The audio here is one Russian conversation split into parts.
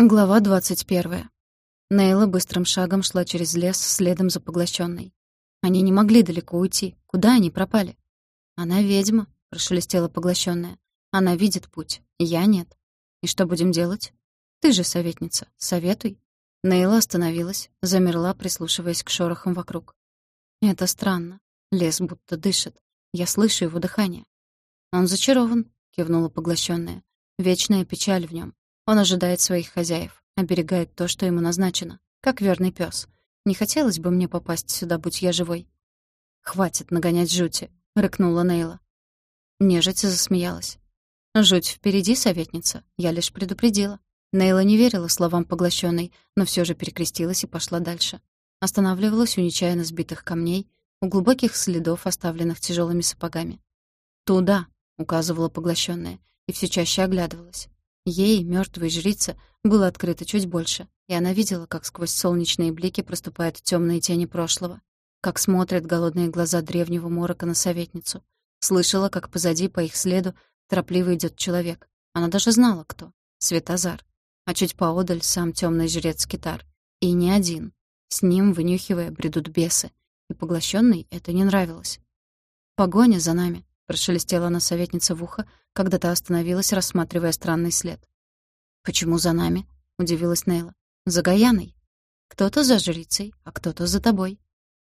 Глава двадцать первая. Нейла быстрым шагом шла через лес следом за поглощенной. Они не могли далеко уйти. Куда они пропали? «Она ведьма», — прошелестела поглощенная. «Она видит путь. Я нет. И что будем делать? Ты же советница. Советуй». Нейла остановилась, замерла, прислушиваясь к шорохам вокруг. «Это странно. Лес будто дышит. Я слышу его дыхание». «Он зачарован», — кивнула поглощенная. «Вечная печаль в нем. Он ожидает своих хозяев, оберегает то, что ему назначено, как верный пес. Не хотелось бы мне попасть сюда, будь я живой. «Хватит нагонять жути», — рыкнула Нейла. Нежить засмеялась. «Жуть впереди, советница. Я лишь предупредила». Нейла не верила словам поглощенной, но все же перекрестилась и пошла дальше. Останавливалась у нечаянно сбитых камней, у глубоких следов, оставленных тяжелыми сапогами. «Туда», — указывала поглощенная, и все чаще оглядывалась. Ей, мертвой жрице, было открыто чуть больше, и она видела, как сквозь солнечные блики проступают темные тени прошлого, как смотрят голодные глаза древнего морока на советницу. Слышала, как позади по их следу торопливо идет человек. Она даже знала, кто — Светозар. А чуть поодаль сам темный жрец Китар. И не один. С ним, вынюхивая, бредут бесы. И поглощенный это не нравилось. «Погоня за нами», — прошелестела она советница в ухо, когда та остановилась, рассматривая странный след. «Почему за нами?» — удивилась Нейла. «За Гаяной. Кто-то за жрицей, а кто-то за тобой».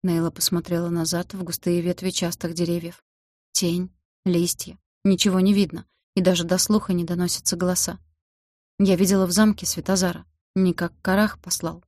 Нейла посмотрела назад в густые ветви частых деревьев. Тень, листья. Ничего не видно, и даже до слуха не доносятся голоса. Я видела в замке Светозара. Не как Карах послал.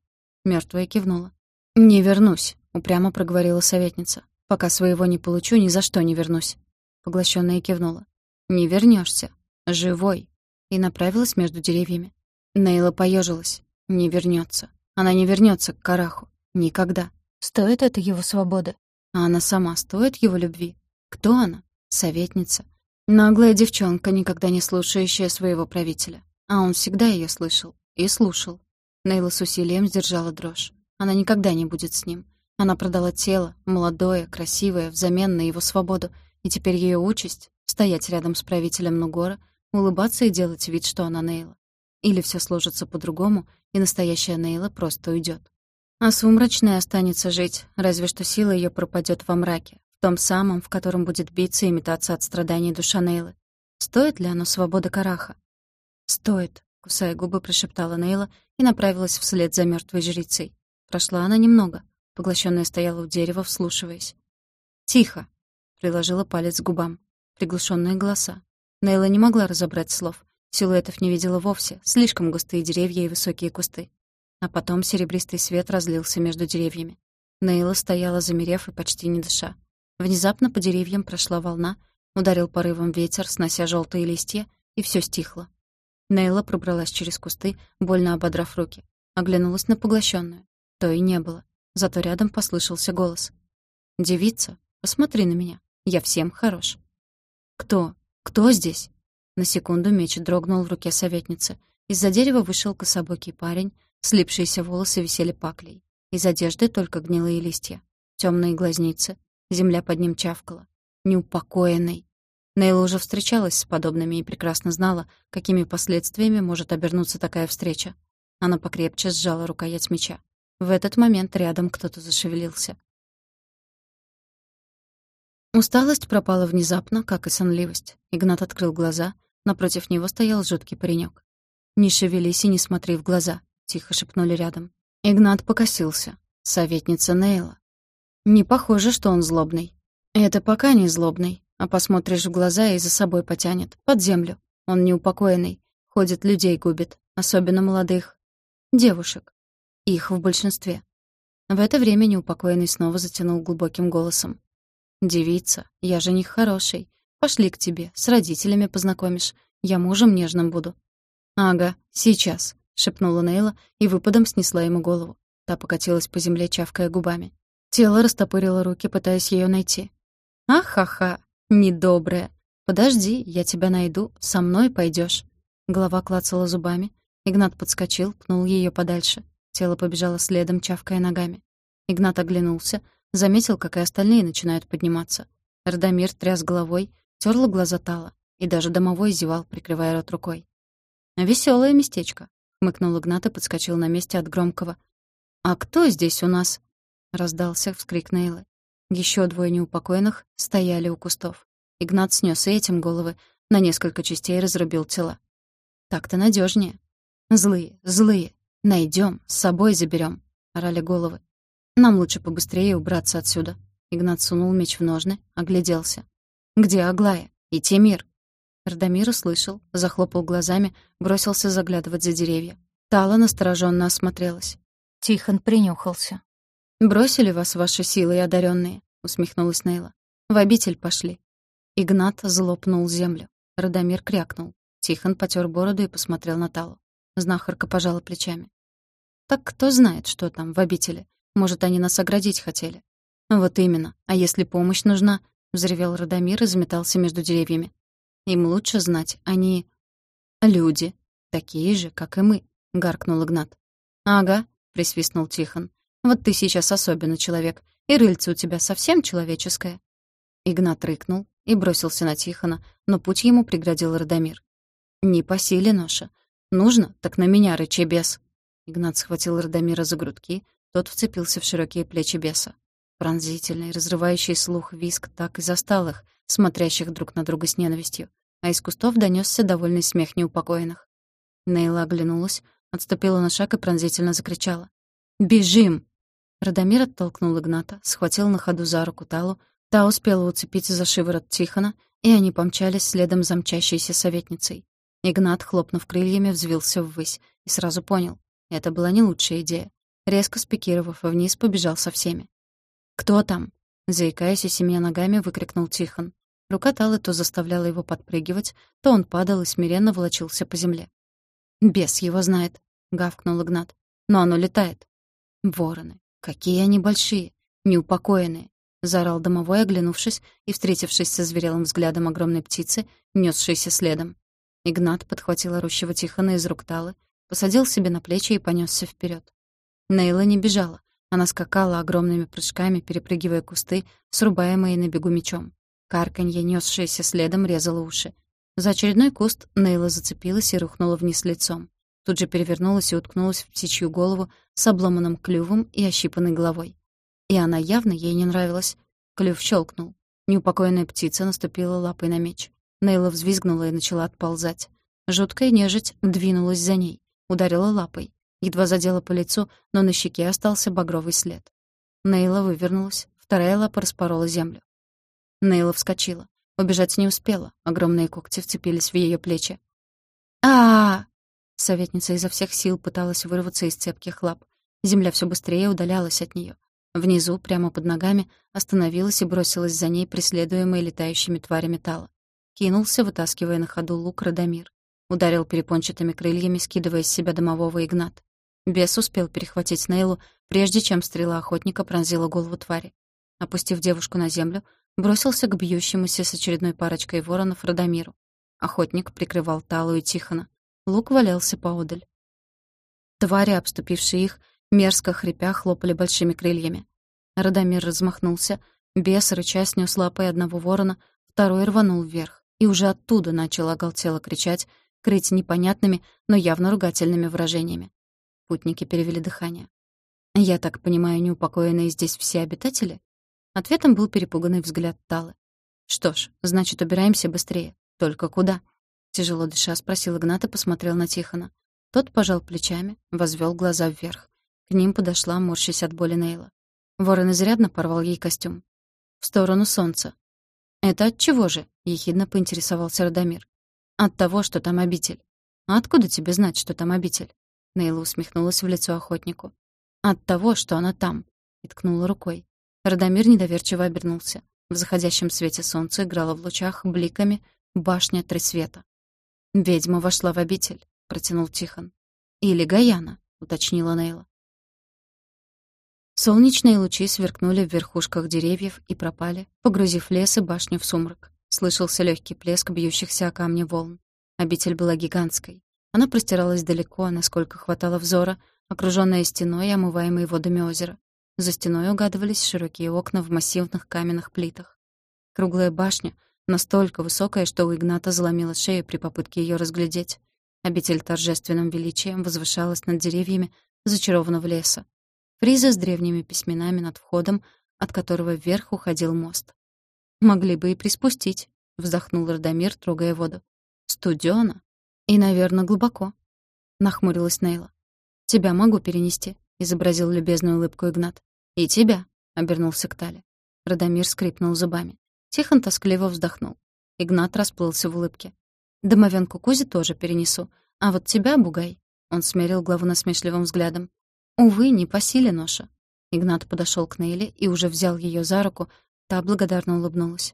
Мертвая кивнула. «Не вернусь», — упрямо проговорила советница. «Пока своего не получу, ни за что не вернусь». Поглощенная кивнула. «Не вернешься, Живой!» И направилась между деревьями. Нейла поежилась. «Не вернется. Она не вернется к Караху. Никогда. Стоит это его свободы. А она сама стоит его любви. Кто она? Советница. Наглая девчонка, никогда не слушающая своего правителя. А он всегда ее слышал. И слушал. Нейла с усилием сдержала дрожь. Она никогда не будет с ним. Она продала тело, молодое, красивое, взамен на его свободу, и теперь ее участь стоять рядом с правителем Нугора, улыбаться и делать вид, что она Нейла. Или все сложится по-другому, и настоящая Нейла просто уйдет. А сумрачная останется жить, разве что сила ее пропадет во мраке, в том самом, в котором будет биться и метаться от страданий душа Нейлы. Стоит ли оно свободы Караха? «Стоит», — кусая губы, прошептала Нейла и направилась вслед за мертвой жрицей. Прошла она немного. Поглощенная стояла у дерева, вслушиваясь. «Тихо!» — приложила палец к губам. Приглушенные голоса. Нейла не могла разобрать слов. Силуэтов не видела вовсе, слишком густые деревья и высокие кусты. А потом серебристый свет разлился между деревьями. Нейла стояла, замерев и почти не дыша. Внезапно по деревьям прошла волна, ударил порывом ветер, снося желтые листья, и все стихло. Нейла пробралась через кусты, больно ободрав руки. Оглянулась на поглощенную. То и не было. Зато рядом послышался голос. «Девица, посмотри на меня. Я всем хорош». «Кто? Кто здесь?» На секунду меч дрогнул в руке советницы. Из-за дерева вышел кособокий парень, слипшиеся волосы висели паклей. Из одежды только гнилые листья. Темные глазницы. Земля под ним чавкала. Неупокоенный. Нейла уже встречалась с подобными и прекрасно знала, какими последствиями может обернуться такая встреча. Она покрепче сжала рукоять меча. В этот момент рядом кто-то зашевелился. Усталость пропала внезапно, как и сонливость. Игнат открыл глаза. Напротив него стоял жуткий паренек. «Не шевелись и не смотри в глаза», — тихо шепнули рядом. Игнат покосился. Советница Нейла. Не похоже, что он злобный. Это пока не злобный, а посмотришь в глаза и за собой потянет, под землю. Он неупокоенный, ходит, людей губит, особенно молодых. Девушек. Их в большинстве. В это время неупокоенный снова затянул глубоким голосом. «Девица, я жених хороший. Пошли к тебе, с родителями познакомишь. Я мужем нежным буду». «Ага, сейчас», — шепнула Нейла и выпадом снесла ему голову. Та покатилась по земле, чавкая губами. Тело растопырило руки, пытаясь ее найти. «Ах-ха-ха, недобрая. Подожди, я тебя найду, со мной пойдешь. Голова клацала зубами. Игнат подскочил, пнул ее подальше. Тело побежало следом, чавкая ногами. Игнат оглянулся, Заметил, как и остальные начинают подниматься. Радомир тряс головой, тёрла глаза Тала, и даже домовой зевал, прикрывая рот рукой. «Весёлое местечко», — хмыкнул Игнат и подскочил на месте от громкого. «А кто здесь у нас?» — раздался вскрик Нейлы. Еще двое неупокоенных стояли у кустов. Игнат снес и этим головы, на несколько частей разрубил тела. «Так-то надежнее. «Злые, злые. Найдем, с собой заберем, орали головы. «Нам лучше побыстрее убраться отсюда». Игнат сунул меч в ножны, огляделся. «Где Аглая? И Тимир?» Радомир услышал, захлопал глазами, бросился заглядывать за деревья. Тала настороженно осмотрелась. Тихон принюхался. «Бросили вас ваши силы одаренные, усмехнулась Нейла. «В обитель пошли». Игнат злопнул землю. Радомир крякнул. Тихон потер бороду и посмотрел на Талу. Знахарка пожала плечами. «Так кто знает, что там в обители? Может, они нас оградить хотели?» «Вот именно. А если помощь нужна?» — взревел Радомир и заметался между деревьями. Им лучше знать, они... люди, такие же, как и мы, — гаркнул Игнат. «Ага», — присвистнул Тихон. «Вот ты сейчас особенно человек, и рыльце у тебя совсем человеческое». Игнат рыкнул и бросился на Тихона, но путь ему преградил Радомир. «Не по силе ноша. Нужно, так на меня рычи бес». Игнат схватил Радомира за грудки, тот вцепился в широкие плечи беса. Пронзительный, разрывающий слух виск так и застал их, смотрящих друг на друга с ненавистью, а из кустов донёсся довольный смех неупокоенных. Нейла оглянулась, отступила на шаг и пронзительно закричала. «Бежим!» Радомир оттолкнул Игната, схватил на ходу за руку Талу, та успела уцепиться за шиворот Тихона, и они помчались следом за мчащейся советницей. Игнат, хлопнув крыльями, взвился ввысь и сразу понял — это была не лучшая идея. Резко спикировав вниз, побежал со всеми. «Кто там?» Заикаясь и семья ногами, выкрикнул Тихон. Рука Талы то заставляла его подпрыгивать, то он падал и смиренно волочился по земле. «Бес его знает», — гавкнул Игнат. «Но оно летает». «Вороны! Какие они большие! Неупокоенные!» — заорал домовой, оглянувшись и встретившись со зверелым взглядом огромной птицы, нёсшейся следом. Игнат подхватил орущего Тихона из рук Талы, посадил себе на плечи и понёсся вперёд. Нейла не бежала, она скакала огромными прыжками, перепрыгивая кусты, срубаемые на бегу мечом. Карканье, нёсшееся следом, резало уши. За очередной куст Нейла зацепилась и рухнула вниз лицом. Тут же перевернулась и уткнулась в птичью голову с обломанным клювом и ощипанной головой. И она явно ей не нравилась. Клюв щелкнул. Неупокоенная птица наступила лапой на меч. Нейла взвизгнула и начала отползать. Жуткая нежить двинулась за ней, ударила лапой. Едва задела по лицу, но на щеке остался багровый след. Нейла вывернулась, вторая лапа распорола землю. Нейла вскочила. Убежать не успела, огромные когти вцепились в ее плечи. а, Советница изо всех сил пыталась вырваться из цепких лап. Земля все быстрее удалялась от нее. Внизу, прямо под ногами, остановилась и бросилась за ней, преследуемая летающими тварями металла. Кинулся, вытаскивая на ходу лук Радомир. Ударил перепончатыми крыльями, скидывая с себя домового Игнат. Бес успел перехватить Нейлу, прежде чем стрела охотника пронзила голову твари. Опустив девушку на землю, бросился к бьющемуся с очередной парочкой воронов Радомиру. Охотник прикрывал Талу и Тихона. Лук валялся поодаль. Твари, обступившие их, мерзко хрипя, хлопали большими крыльями. Радомир размахнулся, бес, рыча, снес лапой одного ворона, второй рванул вверх, и уже оттуда начал оголтело кричать, крыть непонятными, но явно ругательными выражениями. Путники перевели дыхание. «Я так понимаю, неупокоенные здесь все обитатели?» Ответом был перепуганный взгляд Талы. «Что ж, значит, убираемся быстрее. Только куда?» Тяжело дыша спросил Игнат и посмотрел на Тихона. Тот пожал плечами, возвел глаза вверх. К ним подошла, морщась от боли Нейла. Ворон изрядно порвал ей костюм. В сторону солнца. «Это от чего же?» — ехидно поинтересовался Радомир. «От того, что там обитель». «А откуда тебе знать, что там обитель?» Нейла усмехнулась в лицо охотнику. «От того, что она там», — и ткнула рукой. Радомир недоверчиво обернулся. В заходящем свете солнца играла в лучах бликами башня Тресвета. «Ведьма вошла в обитель», — протянул Тихон. «Или Гаяна», — уточнила Нейла. Солнечные лучи сверкнули в верхушках деревьев и пропали, погрузив лес и башню в сумрак. Слышался легкий плеск бьющихся о камни волн. Обитель была гигантской. Она простиралась далеко, насколько хватало взора, окружённая стеной и омываемой водами озера. За стеной угадывались широкие окна в массивных каменных плитах. Круглая башня, настолько высокая, что у Игната заломила шею при попытке её разглядеть. Обитель торжественным величием возвышалась над деревьями зачарованного леса. Фриза с древними письменами над входом, от которого вверх уходил мост. «Могли бы и приспустить», — вздохнул Радомир, трогая воду. «Студёно. И, наверное, глубоко», — нахмурилась Нейла. «Тебя могу перенести», — изобразил любезную улыбку Игнат. «И тебя», — обернулся к Тале. Радомир скрипнул зубами. Тихон тоскливо вздохнул. Игнат расплылся в улыбке. «Домовенку Кузи тоже перенесу. А вот тебя, Бугай...» Он смерил главу насмешливым взглядом. «Увы, не по силе ноша». Игнат подошел к Нейле и уже взял ее за руку. Та благодарно улыбнулась.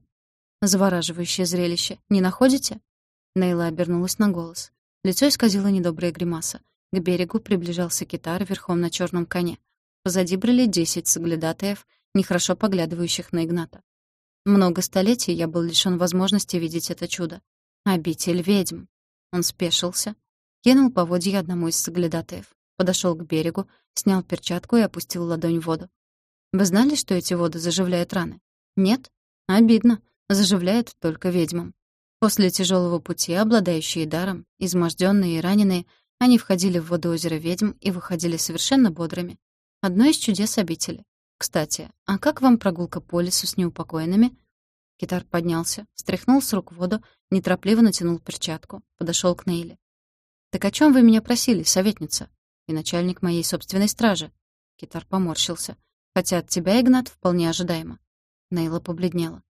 «Завораживающее зрелище. Не находите?» Нейла обернулась на голос. Лицо исказило недобрая гримаса. К берегу приближался китар верхом на черном коне. Позади брели десять соглядатаев, нехорошо поглядывающих на Игната. Много столетий я был лишён возможности видеть это чудо. Обитель ведьм. Он спешился, кинул поводья одному из соглядатаев, подошёл к берегу, снял перчатку и опустил ладонь в воду. Вы знали, что эти воды заживляют раны? Нет? Обидно. Заживляют только ведьмам. После тяжелого пути, обладающие даром, изможденные и раненые, они входили в воду озера ведьм и выходили совершенно бодрыми. Одно из чудес обители. Кстати, а как вам прогулка по лесу с неупокоенными? Китар поднялся, стряхнул с рук воду, неторопливо натянул перчатку, подошел к Нейле. «Так о чем вы меня просили, советница? И начальник моей собственной стражи?» Китар поморщился. «Хотя от тебя, Игнат, вполне ожидаемо». Нейла побледнела.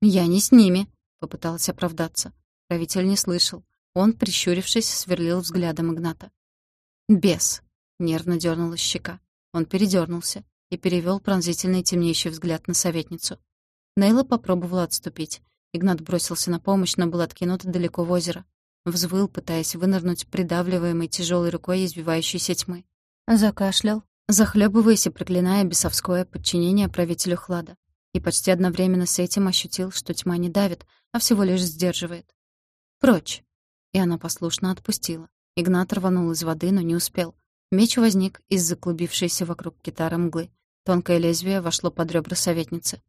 «Я не с ними», — попыталась оправдаться. Правитель не слышал. Он, прищурившись, сверлил взглядом Игната. «Бес!» — нервно дернулась щека. Он передернулся и перевел пронзительный темнеющий взгляд на советницу. Нейла попробовала отступить. Игнат бросился на помощь, но был откинут далеко в озеро. Взвыл, пытаясь вынырнуть придавливаемой тяжелой рукой избивающейся тьмы. Закашлял, захлебываясь и проклиная бесовское подчинение правителю Хлада. И почти одновременно с этим ощутил, что тьма не давит, а всего лишь сдерживает. «Прочь!» И она послушно отпустила. Игнат рванул из воды, но не успел. Меч возник из заклубившейся вокруг китара мглы. Тонкое лезвие вошло под ребра советницы.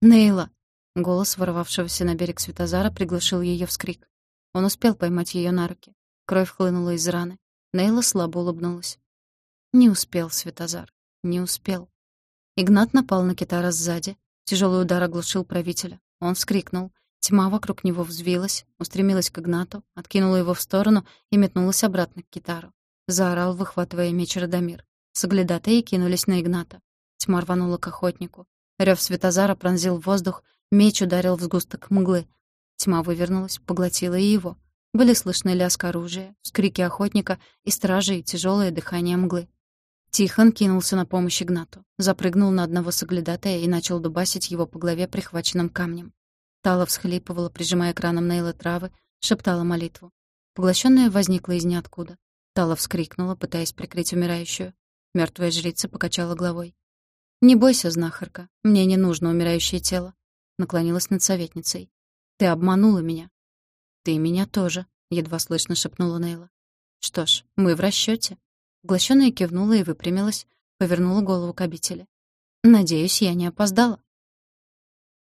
«Нейла!» Голос ворвавшегося на берег Светозара приглушил ее вскрик. Он успел поймать ее на руки. Кровь хлынула из раны. Нейла слабо улыбнулась. Не успел Светозар. Не успел. Игнат напал на китара сзади. Тяжелый удар оглушил правителя. Он вскрикнул. Тьма вокруг него взвилась, устремилась к Игнату, откинула его в сторону и метнулась обратно к китару. Заорал, выхватывая меч Радомир. Соглядатые кинулись на Игната. Тьма рванула к охотнику. Рёв Светозара пронзил воздух, меч ударил в сгусток мглы. Тьма вывернулась, поглотила и его. Были слышны лязг оружия, скрики охотника и стражи и тяжёлое дыхание мглы. Тихон кинулся на помощь Игнату, запрыгнул на одного соглядатая и начал дубасить его по голове прихваченным камнем. Тала всхлипывала, прижимая краном Нейла травы, шептала молитву. Поглощенная возникла из ниоткуда. Тала вскрикнула, пытаясь прикрыть умирающую. Мертвая жрица покачала головой. «Не бойся, знахарка, мне не нужно умирающее тело», — наклонилась над советницей. «Ты обманула меня». «Ты меня тоже», — едва слышно шепнула Нейла. «Что ж, мы в расчёте». Поглощённая кивнула и выпрямилась, повернула голову к обители. «Надеюсь, я не опоздала».